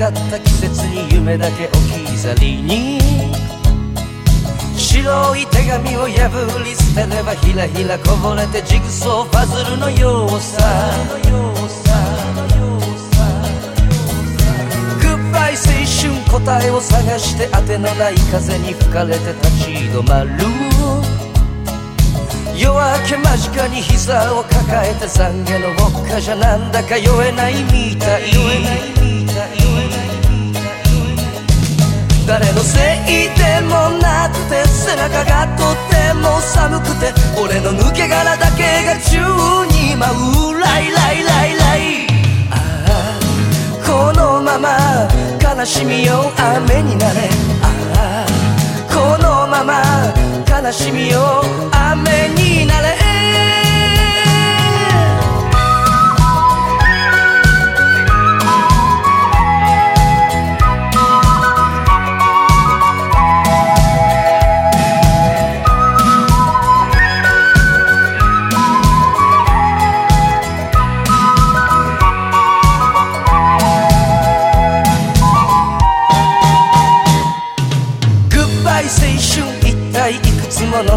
かった季節に夢だけ置き去りに。白い手紙を破り捨てればひらひらこぼれてジグソーパズルのようさ。グッバイ青春答えを探して当てのない風に吹かれて立ち止まる。夜明け間近に膝を抱えて懺悔の僕ォじゃなんだか酔えないみたい。ていてもなくて背中がとても寒くて俺の抜け殻だけが宙に舞うライライライライ。ああこのまま悲しみよ雨になれああこのまま悲しみよ雨になれ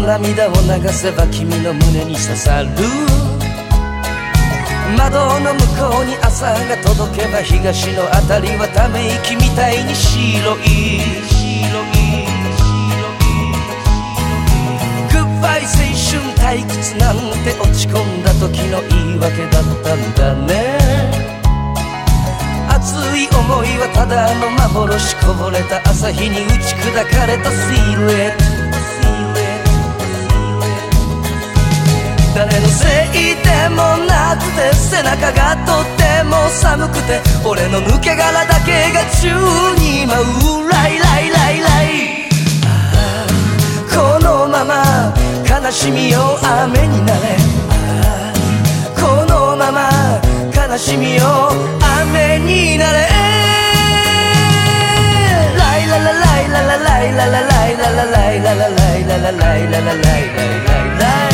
涙を流せば君の胸に刺さる。窓の向こうに朝が届けば東の辺りはため息みたいに白い。グッバイ青春退屈なんて落ち込んだ時の言い訳だったんだね。熱い思いはただの幻こぼれた朝日に打ち砕かれたシルエット。誰のせいでもなくて背中がとても寒くて俺の抜け殻だけが宙に舞うライライライライ。このまま悲しみを雨になれ。このまま悲しみを雨になれ。ライララライララライララライララライララライララライララライララライ